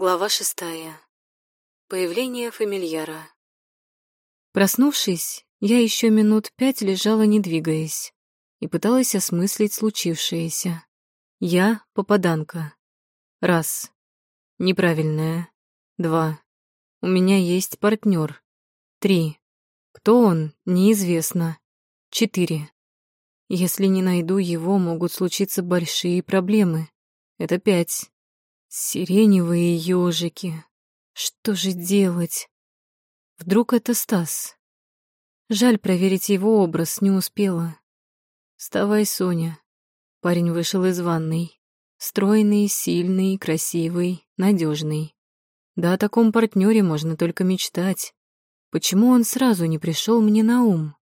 Глава шестая. Появление фамильяра. Проснувшись, я еще минут пять лежала, не двигаясь, и пыталась осмыслить случившееся. Я — попаданка. Раз. Неправильная. Два. У меня есть партнер. Три. Кто он, неизвестно. Четыре. Если не найду его, могут случиться большие проблемы. Это пять. Сиреневые ежики. Что же делать? Вдруг это Стас? Жаль, проверить его образ не успела. Вставай, Соня. Парень вышел из ванной. Стройный, сильный, красивый, надежный. Да о таком партнере можно только мечтать. Почему он сразу не пришел мне на ум?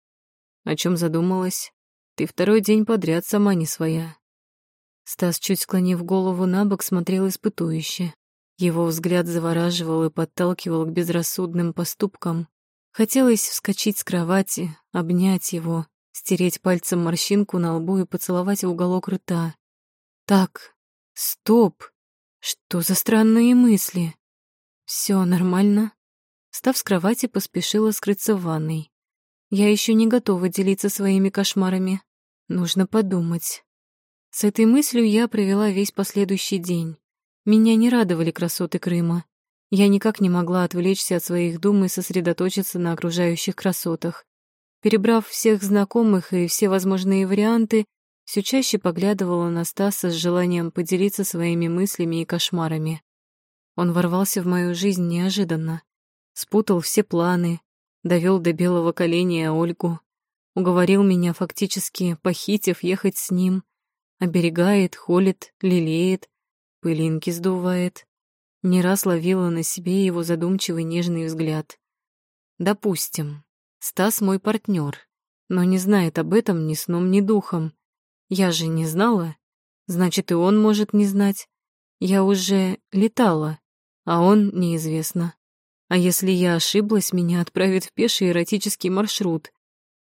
О чем задумалась? Ты второй день подряд сама не своя. Стас, чуть склонив голову на бок, смотрел испытующе. Его взгляд завораживал и подталкивал к безрассудным поступкам. Хотелось вскочить с кровати, обнять его, стереть пальцем морщинку на лбу и поцеловать уголок рта. Так, стоп, что за странные мысли? Все нормально? Став с кровати, поспешила скрыться в ванной. Я еще не готова делиться своими кошмарами. Нужно подумать. С этой мыслью я провела весь последующий день. Меня не радовали красоты Крыма. Я никак не могла отвлечься от своих дум и сосредоточиться на окружающих красотах. Перебрав всех знакомых и все возможные варианты, все чаще поглядывала на Стаса с желанием поделиться своими мыслями и кошмарами. Он ворвался в мою жизнь неожиданно, спутал все планы, довел до белого коленя Ольгу, уговорил меня, фактически похитив, ехать с ним — Оберегает, холит, лелеет, пылинки сдувает. Не раз ловила на себе его задумчивый нежный взгляд. Допустим, Стас мой партнер, но не знает об этом ни сном, ни духом. Я же не знала, значит, и он может не знать. Я уже летала, а он неизвестно. А если я ошиблась, меня отправят в пеший эротический маршрут.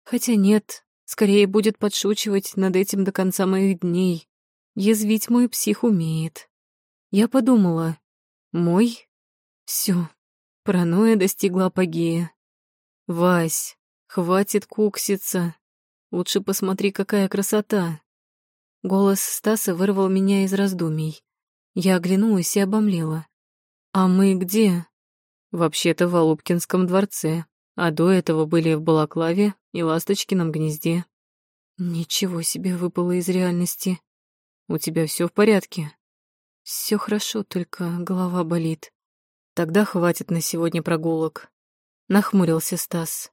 Хотя нет, Скорее будет подшучивать над этим до конца моих дней. Язвить мой псих умеет. Я подумала, мой? Все, паранойя достигла апогея. Вась, хватит кукситься. Лучше посмотри, какая красота. Голос Стаса вырвал меня из раздумий. Я оглянулась и обомлела. «А мы где?» «Вообще-то в Алупкинском дворце, а до этого были в Балаклаве и Ласточкином гнезде. Ничего себе выпало из реальности. У тебя все в порядке? Все хорошо, только голова болит. Тогда хватит на сегодня прогулок. Нахмурился Стас.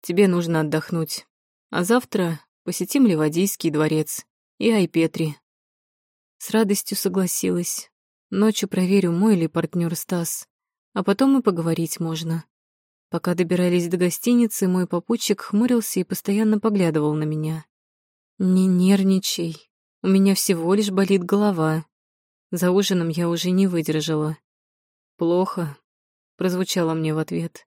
Тебе нужно отдохнуть. А завтра посетим Ливадийский дворец и Айпетри. С радостью согласилась. Ночью проверю, мой ли партнер Стас, а потом и поговорить можно. Пока добирались до гостиницы, мой попутчик хмурился и постоянно поглядывал на меня. «Не нервничай, у меня всего лишь болит голова. За ужином я уже не выдержала». «Плохо», — прозвучало мне в ответ.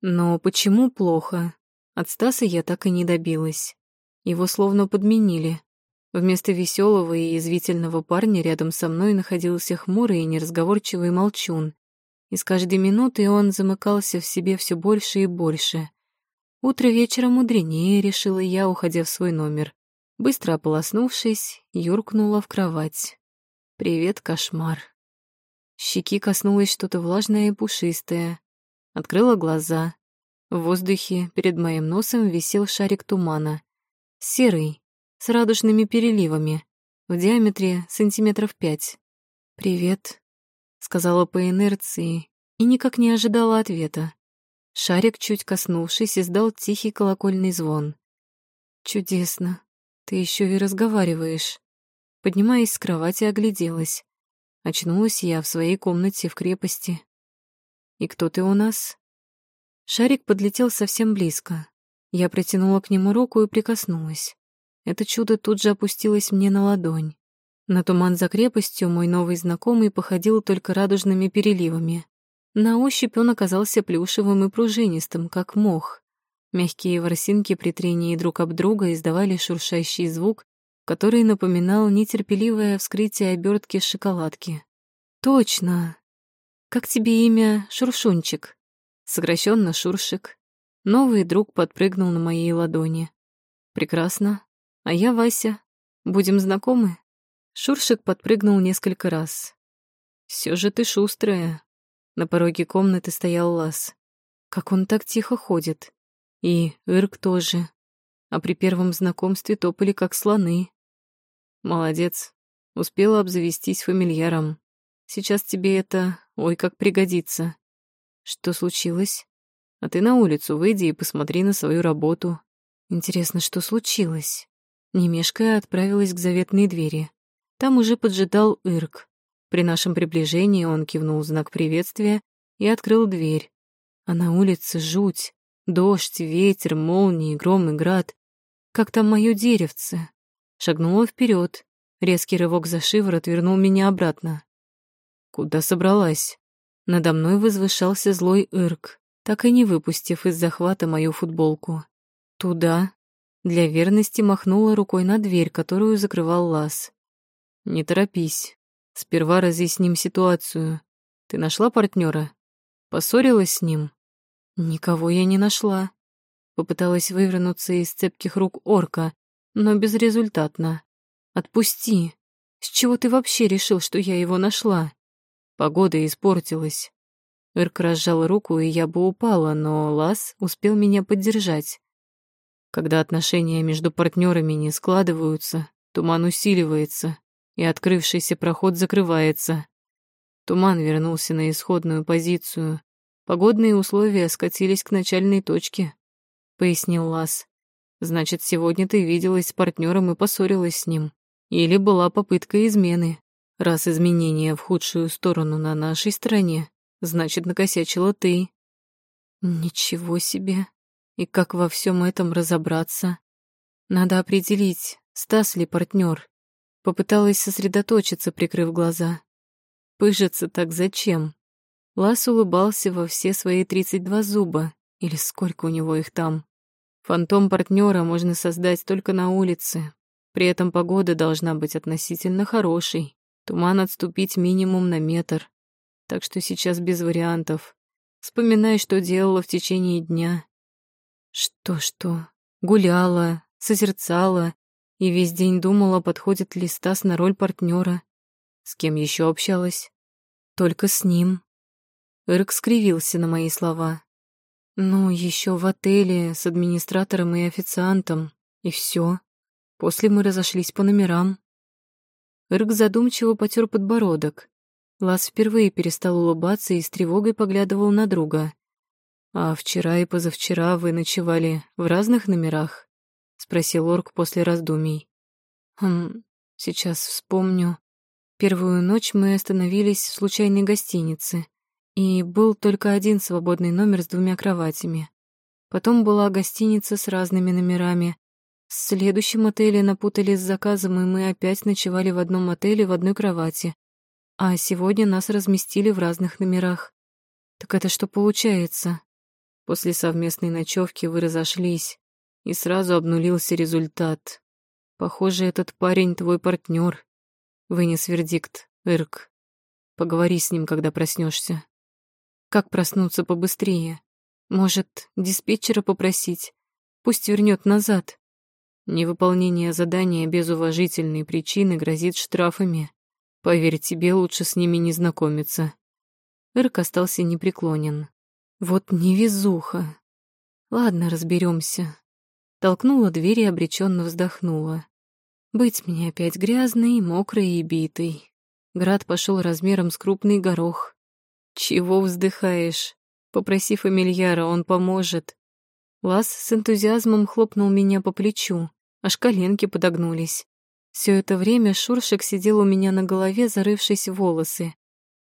«Но почему плохо?» От Стаса я так и не добилась. Его словно подменили. Вместо веселого и язвительного парня рядом со мной находился хмурый и неразговорчивый молчун и с каждой минутой он замыкался в себе все больше и больше. Утро вечера мудренее, решила я, уходя в свой номер. Быстро ополоснувшись, юркнула в кровать. «Привет, кошмар». Щеки коснулось что-то влажное и пушистое. Открыла глаза. В воздухе перед моим носом висел шарик тумана. Серый, с радужными переливами, в диаметре сантиметров пять. «Привет», сказала по инерции и никак не ожидала ответа. Шарик, чуть коснувшись, издал тихий колокольный звон. «Чудесно. Ты еще и разговариваешь». Поднимаясь с кровати, огляделась. Очнулась я в своей комнате в крепости. «И кто ты у нас?» Шарик подлетел совсем близко. Я протянула к нему руку и прикоснулась. Это чудо тут же опустилось мне на ладонь. На туман за крепостью мой новый знакомый походил только радужными переливами. На ощупь он оказался плюшевым и пружинистым, как мох. Мягкие ворсинки при трении друг об друга издавали шуршащий звук, который напоминал нетерпеливое вскрытие обертки шоколадки. «Точно!» Как тебе имя Шуршунчик? Сокращенно Шуршик. Новый друг подпрыгнул на моей ладони. Прекрасно. А я Вася. Будем знакомы? Шуршик подпрыгнул несколько раз. Все же ты шустрая. На пороге комнаты стоял Лас. Как он так тихо ходит. И Ирк тоже. А при первом знакомстве топали как слоны. Молодец. Успела обзавестись фамильяром. Сейчас тебе это, ой, как пригодится. Что случилось? А ты на улицу выйди и посмотри на свою работу. Интересно, что случилось? Не мешкая, отправилась к заветной двери. Там уже поджидал Ирк. При нашем приближении он кивнул знак приветствия и открыл дверь. А на улице жуть. Дождь, ветер, молнии, гром и град. Как там мое деревце? Шагнула вперед. Резкий рывок за шиворот вернул меня обратно. Куда собралась? Надо мной возвышался злой Ирк, так и не выпустив из захвата мою футболку. Туда. Для верности махнула рукой на дверь, которую закрывал лаз. Не торопись. Сперва разъясним ситуацию. Ты нашла партнера? Поссорилась с ним? Никого я не нашла. Попыталась вывернуться из цепких рук орка, но безрезультатно. Отпусти. С чего ты вообще решил, что я его нашла? Погода испортилась. Ирк разжал руку, и я бы упала, но Лас успел меня поддержать. Когда отношения между партнерами не складываются, туман усиливается, и открывшийся проход закрывается. Туман вернулся на исходную позицию. Погодные условия скатились к начальной точке, — пояснил Лас. Значит, сегодня ты виделась с партнером и поссорилась с ним. Или была попытка измены. Раз изменения в худшую сторону на нашей стороне, значит, накосячила ты. Ничего себе. И как во всем этом разобраться? Надо определить, Стас ли партнер. Попыталась сосредоточиться, прикрыв глаза. Пыжиться так зачем? Лас улыбался во все свои тридцать два зуба, или сколько у него их там. Фантом партнера можно создать только на улице. При этом погода должна быть относительно хорошей. Туман отступить минимум на метр. Так что сейчас без вариантов. Вспоминай, что делала в течение дня. Что-что? Гуляла, созерцала, и весь день думала, подходит ли Стас на роль партнера. С кем еще общалась? Только с ним. Эрк скривился на мои слова. Ну, еще в отеле с администратором и официантом. И все. После мы разошлись по номерам. Эрк задумчиво потер подбородок. Лас впервые перестал улыбаться и с тревогой поглядывал на друга. «А вчера и позавчера вы ночевали в разных номерах?» — спросил Орк после раздумий. «Хм, сейчас вспомню. Первую ночь мы остановились в случайной гостинице, и был только один свободный номер с двумя кроватями. Потом была гостиница с разными номерами. В следующем отеле напутали с заказом, и мы опять ночевали в одном отеле в одной кровати. А сегодня нас разместили в разных номерах. Так это что получается? После совместной ночевки вы разошлись, и сразу обнулился результат. Похоже, этот парень твой партнер. Вынес вердикт, Ирк. Поговори с ним, когда проснешься. Как проснуться побыстрее? Может, диспетчера попросить? Пусть вернет назад. Невыполнение задания без уважительной причины грозит штрафами. Поверь, тебе лучше с ними не знакомиться. Ирк остался непреклонен. Вот невезуха. Ладно, разберемся. Толкнула дверь и обреченно вздохнула. Быть мне опять грязной, мокрой и битой. Град пошел размером с крупный горох. Чего вздыхаешь? Попроси фамильяра, он поможет. Лас с энтузиазмом хлопнул меня по плечу, аж коленки подогнулись. Все это время Шуршик сидел у меня на голове, зарывшись в волосы.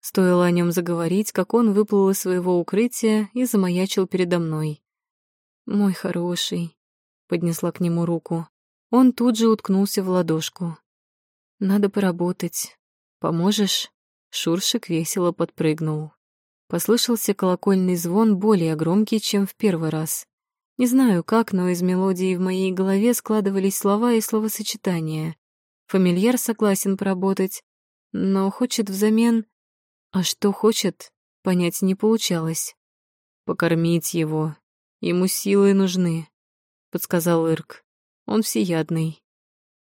Стоило о нем заговорить, как он выплыл из своего укрытия и замаячил передо мной. «Мой хороший», поднесла к нему руку. Он тут же уткнулся в ладошку. «Надо поработать. Поможешь?» Шуршик весело подпрыгнул. Послышался колокольный звон более громкий, чем в первый раз. Не знаю как, но из мелодии в моей голове складывались слова и словосочетания. Фамильяр согласен поработать, но хочет взамен... А что хочет, понять не получалось. «Покормить его. Ему силы нужны», — подсказал Ирк. «Он всеядный».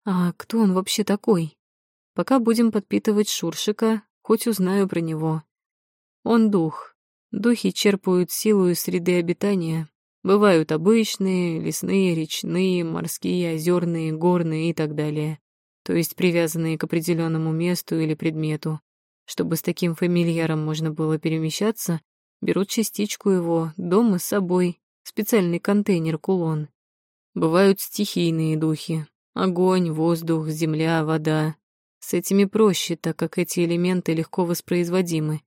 «А кто он вообще такой? Пока будем подпитывать Шуршика, хоть узнаю про него. Он дух. Духи черпают силу из среды обитания. Бывают обычные, лесные, речные, морские, озерные, горные и так далее. То есть привязанные к определенному месту или предмету. Чтобы с таким фамильяром можно было перемещаться, берут частичку его дома с собой, специальный контейнер-кулон. Бывают стихийные духи. Огонь, воздух, земля, вода. С этими проще, так как эти элементы легко воспроизводимы.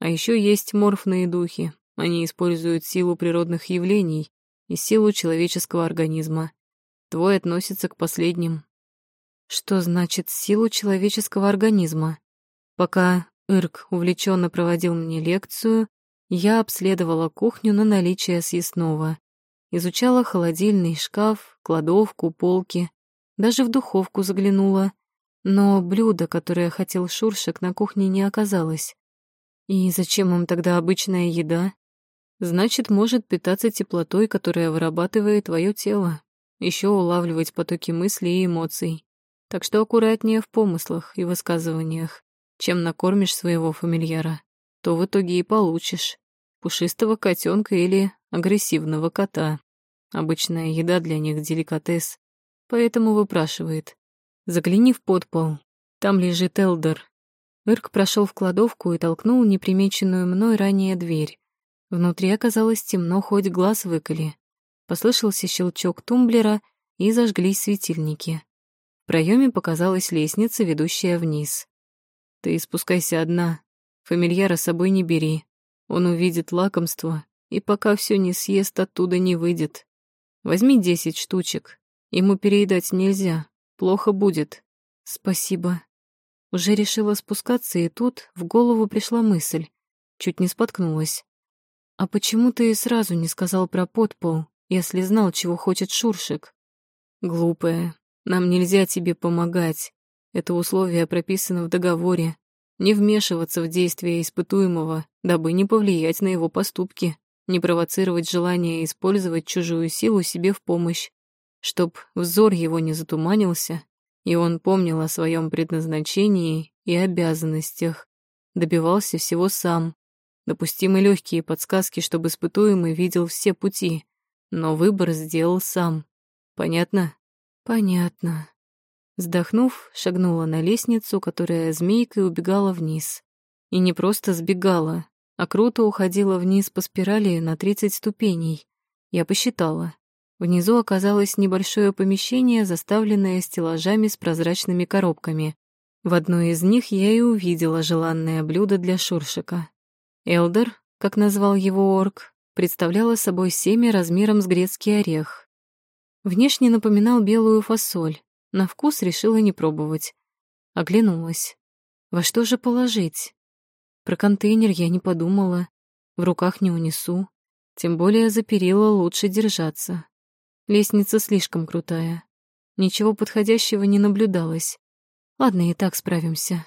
А еще есть морфные духи. Они используют силу природных явлений и силу человеческого организма. Твой относится к последним. Что значит силу человеческого организма? Пока Ирк увлеченно проводил мне лекцию, я обследовала кухню на наличие съестного. Изучала холодильный шкаф, кладовку, полки. Даже в духовку заглянула. Но блюдо, которое хотел Шуршик, на кухне не оказалось. И зачем им тогда обычная еда? Значит, может питаться теплотой, которая вырабатывает твое тело. Еще улавливать потоки мыслей и эмоций. Так что аккуратнее в помыслах и высказываниях. Чем накормишь своего фамильяра, то в итоге и получишь. Пушистого котенка или агрессивного кота. Обычная еда для них деликатес. Поэтому выпрашивает. Загляни в подпол. Там лежит Элдер. Ирк прошел в кладовку и толкнул непримеченную мной ранее дверь. Внутри оказалось темно, хоть глаз выколи. Послышался щелчок тумблера, и зажглись светильники. В проеме показалась лестница, ведущая вниз. Ты спускайся одна. Фамильяра с собой не бери. Он увидит лакомство, и пока все не съест, оттуда не выйдет. Возьми десять штучек. Ему переедать нельзя. Плохо будет. Спасибо. Уже решила спускаться, и тут в голову пришла мысль. Чуть не споткнулась. А почему ты сразу не сказал про подпол, если знал, чего хочет Шуршик? Глупая. Нам нельзя тебе помогать. Это условие прописано в договоре. Не вмешиваться в действия испытуемого, дабы не повлиять на его поступки, не провоцировать желание использовать чужую силу себе в помощь, чтоб взор его не затуманился, и он помнил о своем предназначении и обязанностях, добивался всего сам. Допустимы легкие подсказки, чтобы испытуемый видел все пути, но выбор сделал сам. Понятно? Понятно. Вздохнув, шагнула на лестницу, которая змейкой убегала вниз. И не просто сбегала, а круто уходила вниз по спирали на 30 ступеней. Я посчитала. Внизу оказалось небольшое помещение, заставленное стеллажами с прозрачными коробками. В одной из них я и увидела желанное блюдо для шуршика. Элдер, как назвал его орк, представляла собой семя размером с грецкий орех. Внешне напоминал белую фасоль, на вкус решила не пробовать. Оглянулась. Во что же положить? Про контейнер я не подумала. В руках не унесу. Тем более за перила лучше держаться. Лестница слишком крутая. Ничего подходящего не наблюдалось. Ладно, и так справимся.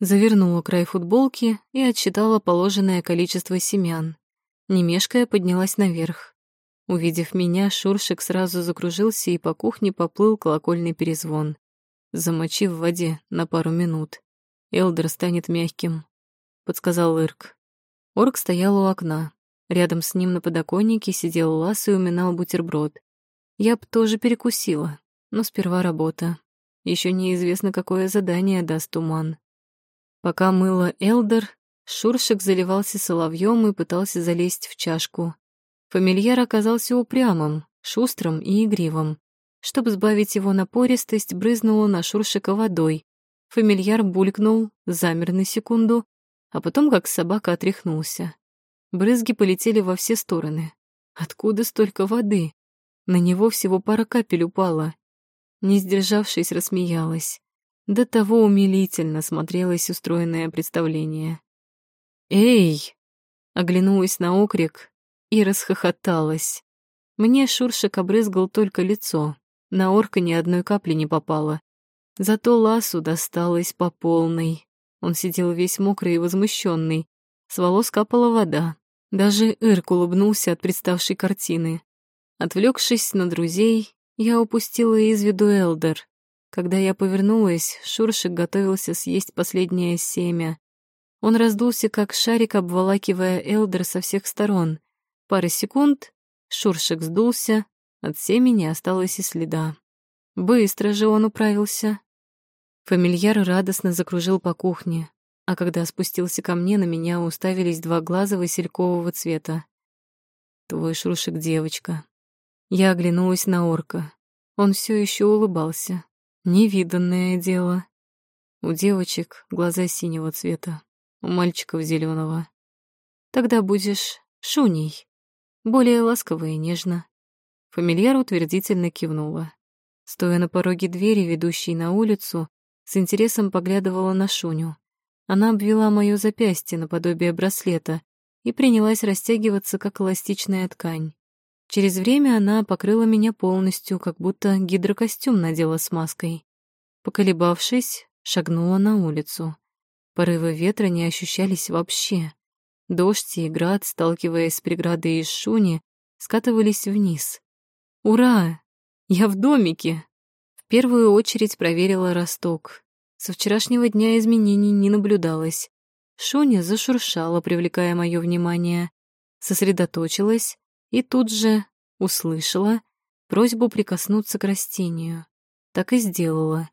Завернула край футболки и отсчитала положенное количество семян. Немешкая поднялась наверх. Увидев меня, Шуршик сразу закружился и по кухне поплыл колокольный перезвон. Замочи в воде на пару минут. Элдер станет мягким, — подсказал Ирк. Орк стоял у окна. Рядом с ним на подоконнике сидел Лас и уминал бутерброд. Я б тоже перекусила, но сперва работа. Еще неизвестно, какое задание даст туман. Пока мыла Элдер, Шуршик заливался соловьем и пытался залезть в чашку. Фамильяр оказался упрямым, шустрым и игривым. Чтобы сбавить его напористость, брызнула на Шуршика водой. Фамильяр булькнул, замер на секунду, а потом, как собака, отряхнулся. Брызги полетели во все стороны. Откуда столько воды? На него всего пара капель упала. Не сдержавшись, рассмеялась. До того умилительно смотрелось устроенное представление. «Эй!» — оглянулась на окрик, и расхохоталась. Мне Шуршик обрызгал только лицо, на орка ни одной капли не попало. Зато Ласу досталось по полной. Он сидел весь мокрый и возмущенный. С волос капала вода. Даже Ирк улыбнулся от представшей картины. Отвлекшись на друзей, я упустила из виду Элдер. Когда я повернулась, Шуршик готовился съесть последнее семя. Он раздулся, как шарик, обволакивая Элдер со всех сторон. Пара секунд, Шуршик сдулся, от семени осталось и следа. Быстро же он управился. Фамильяр радостно закружил по кухне, а когда спустился ко мне, на меня уставились два глаза василькового цвета. «Твой Шуршик девочка». Я оглянулась на орка. Он все еще улыбался. Невиданное дело. У девочек глаза синего цвета, у мальчиков зеленого. Тогда будешь шуней, более ласково и нежно. Фамильяр утвердительно кивнула. Стоя на пороге двери, ведущей на улицу, с интересом поглядывала на Шуню. Она обвела моё запястье наподобие браслета и принялась растягиваться, как эластичная ткань. Через время она покрыла меня полностью, как будто гидрокостюм надела с маской. Поколебавшись, шагнула на улицу. Порывы ветра не ощущались вообще. Дождь и град, сталкиваясь с преградой из шуни, скатывались вниз. «Ура! Я в домике!» В первую очередь проверила росток. Со вчерашнего дня изменений не наблюдалось. Шуня зашуршала, привлекая мое внимание. Сосредоточилась и тут же услышала просьбу прикоснуться к растению. Так и сделала.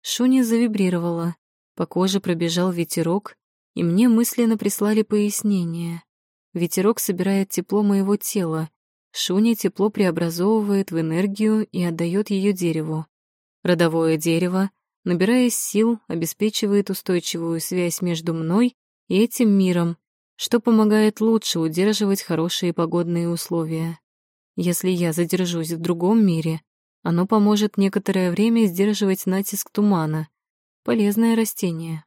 Шуня завибрировала, по коже пробежал ветерок, и мне мысленно прислали пояснение. Ветерок собирает тепло моего тела, Шуня тепло преобразовывает в энергию и отдает ее дереву. Родовое дерево, набираясь сил, обеспечивает устойчивую связь между мной и этим миром, что помогает лучше удерживать хорошие погодные условия. Если я задержусь в другом мире, оно поможет некоторое время сдерживать натиск тумана. Полезное растение.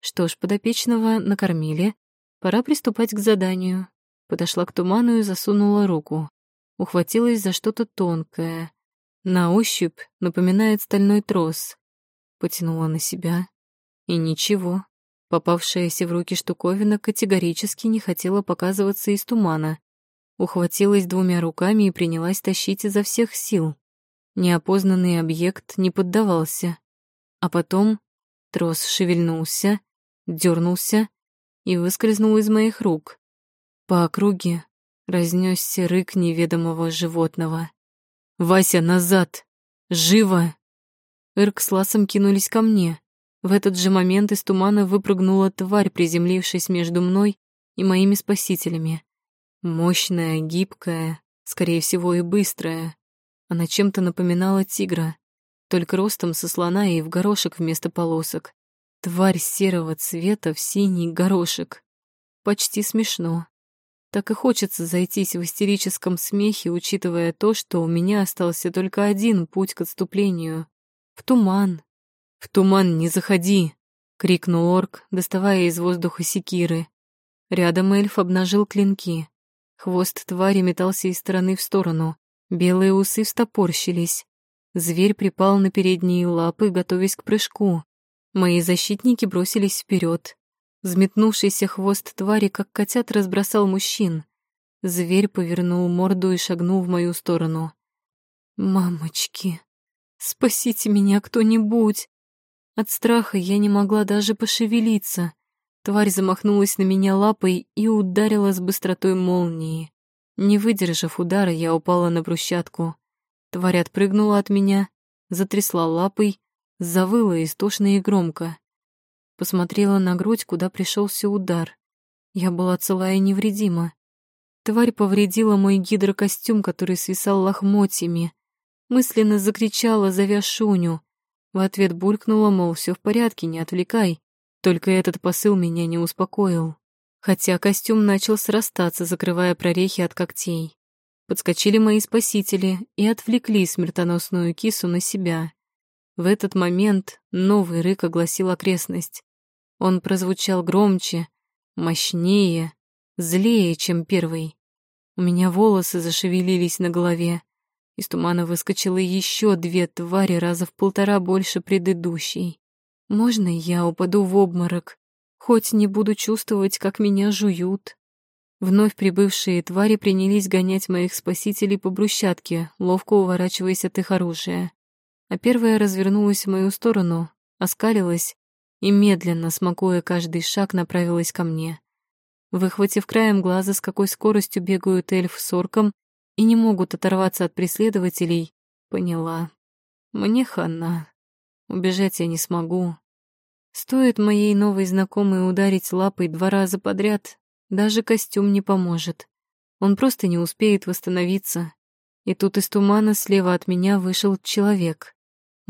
Что ж, подопечного накормили. Пора приступать к заданию. Подошла к туману и засунула руку. Ухватилась за что-то тонкое. На ощупь напоминает стальной трос. Потянула на себя. И ничего. Попавшаяся в руки штуковина категорически не хотела показываться из тумана. Ухватилась двумя руками и принялась тащить изо всех сил. Неопознанный объект не поддавался. А потом трос шевельнулся, дернулся и выскользнул из моих рук. По округе разнесся рык неведомого животного. «Вася, назад! Живо!» Ирк с Ласом кинулись ко мне. В этот же момент из тумана выпрыгнула тварь, приземлившись между мной и моими спасителями. Мощная, гибкая, скорее всего и быстрая. Она чем-то напоминала тигра, только ростом со слона и в горошек вместо полосок. Тварь серого цвета в синий горошек. Почти смешно. Так и хочется зайтись в истерическом смехе, учитывая то, что у меня остался только один путь к отступлению. В туман. «В туман не заходи!» — крикнул орк, доставая из воздуха секиры. Рядом эльф обнажил клинки. Хвост твари метался из стороны в сторону. Белые усы встопорщились. Зверь припал на передние лапы, готовясь к прыжку. Мои защитники бросились вперед. Взметнувшийся хвост твари, как котят, разбросал мужчин. Зверь повернул морду и шагнул в мою сторону. «Мамочки, спасите меня кто-нибудь!» От страха я не могла даже пошевелиться. Тварь замахнулась на меня лапой и ударила с быстротой молнии. Не выдержав удара, я упала на брусчатку. Тварь отпрыгнула от меня, затрясла лапой, завыла истошно и громко. Посмотрела на грудь, куда пришелся удар. Я была цела и невредима. Тварь повредила мой гидрокостюм, который свисал лохмотьями. Мысленно закричала, зовя Шуню. В ответ булькнула, мол, все в порядке, не отвлекай. Только этот посыл меня не успокоил. Хотя костюм начал срастаться, закрывая прорехи от когтей. Подскочили мои спасители и отвлекли смертоносную кису на себя. В этот момент новый рык огласил окрестность. Он прозвучал громче, мощнее, злее, чем первый. У меня волосы зашевелились на голове. Из тумана выскочило еще две твари раза в полтора больше предыдущей. Можно я упаду в обморок? Хоть не буду чувствовать, как меня жуют. Вновь прибывшие твари принялись гонять моих спасителей по брусчатке, ловко уворачиваясь от их оружия. А первая развернулась в мою сторону, оскалилась и, медленно, смакуя каждый шаг, направилась ко мне. Выхватив краем глаза, с какой скоростью бегают эльф с орком и не могут оторваться от преследователей, поняла. Мне хана. Убежать я не смогу. Стоит моей новой знакомой ударить лапой два раза подряд, даже костюм не поможет. Он просто не успеет восстановиться. И тут из тумана слева от меня вышел человек.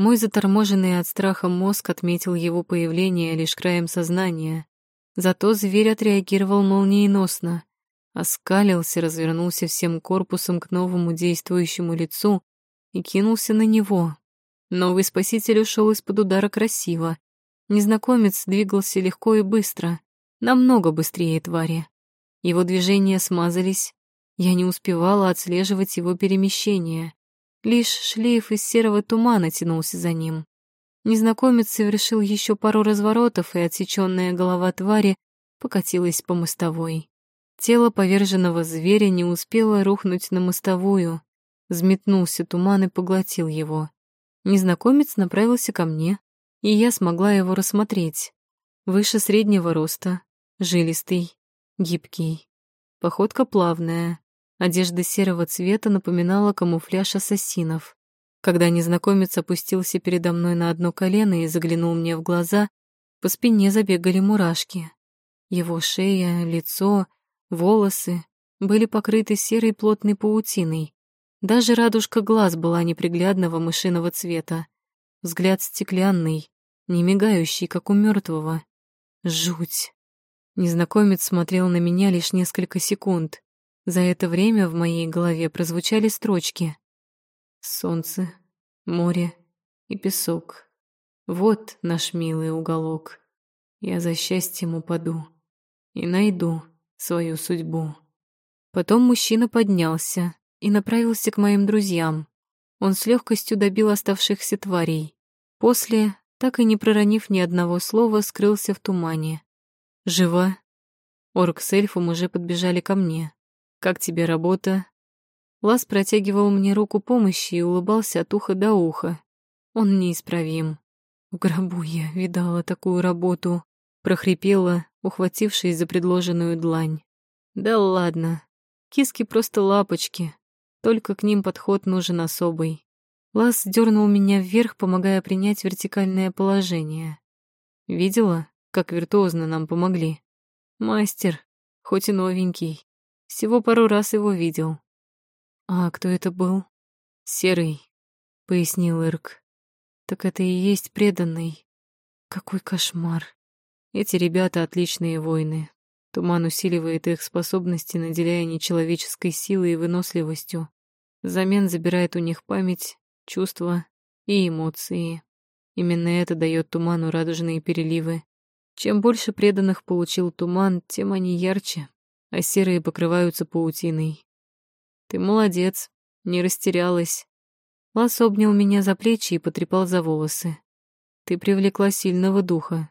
Мой заторможенный от страха мозг отметил его появление лишь краем сознания. Зато зверь отреагировал молниеносно. Оскалился, развернулся всем корпусом к новому действующему лицу и кинулся на него. Новый спаситель ушел из-под удара красиво. Незнакомец двигался легко и быстро, намного быстрее твари. Его движения смазались, я не успевала отслеживать его перемещение. Лишь шлейф из серого тумана тянулся за ним. Незнакомец совершил еще пару разворотов, и отсеченная голова твари покатилась по мостовой. Тело поверженного зверя не успело рухнуть на мостовую. Взметнулся туман и поглотил его. Незнакомец направился ко мне, и я смогла его рассмотреть. Выше среднего роста, жилистый, гибкий. Походка плавная, одежда серого цвета напоминала камуфляж ассасинов. Когда незнакомец опустился передо мной на одно колено и заглянул мне в глаза, по спине забегали мурашки. Его шея, лицо, волосы были покрыты серой плотной паутиной, даже радужка глаз была неприглядного мышиного цвета. Взгляд стеклянный, не мигающий, как у мертвого. Жуть. Незнакомец смотрел на меня лишь несколько секунд. За это время в моей голове прозвучали строчки. Солнце, море и песок. Вот наш милый уголок. Я за счастьем упаду и найду свою судьбу. Потом мужчина поднялся, и направился к моим друзьям. Он с легкостью добил оставшихся тварей. После, так и не проронив ни одного слова, скрылся в тумане. «Жива?» Орк с эльфом уже подбежали ко мне. «Как тебе работа?» Лас протягивал мне руку помощи и улыбался от уха до уха. Он неисправим. В гробу я видала такую работу. Прохрипела, ухватившись за предложенную длань. Да ладно. Киски просто лапочки. Только к ним подход нужен особый. Лас дернул меня вверх, помогая принять вертикальное положение. Видела, как виртуозно нам помогли? Мастер, хоть и новенький. Всего пару раз его видел. А кто это был? Серый, пояснил Ирк. Так это и есть преданный. Какой кошмар. Эти ребята отличные воины. Туман усиливает их способности, наделяя нечеловеческой силой и выносливостью. Взамен забирает у них память, чувства и эмоции. Именно это дает туману радужные переливы. Чем больше преданных получил туман, тем они ярче, а серые покрываются паутиной. Ты молодец, не растерялась. Лас обнял меня за плечи и потрепал за волосы. Ты привлекла сильного духа.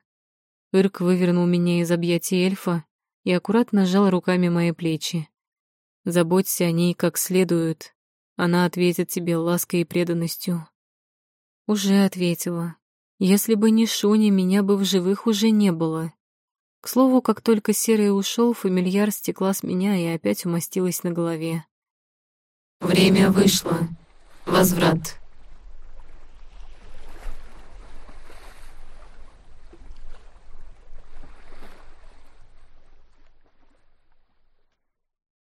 Ирк вывернул меня из объятий эльфа и аккуратно сжал руками мои плечи. Заботься о ней как следует. Она ответит тебе лаской и преданностью. Уже ответила. Если бы не Шуни, меня бы в живых уже не было. К слову, как только Серый ушел, фамильяр стекла с меня и опять умостилась на голове. Время вышло. Возврат.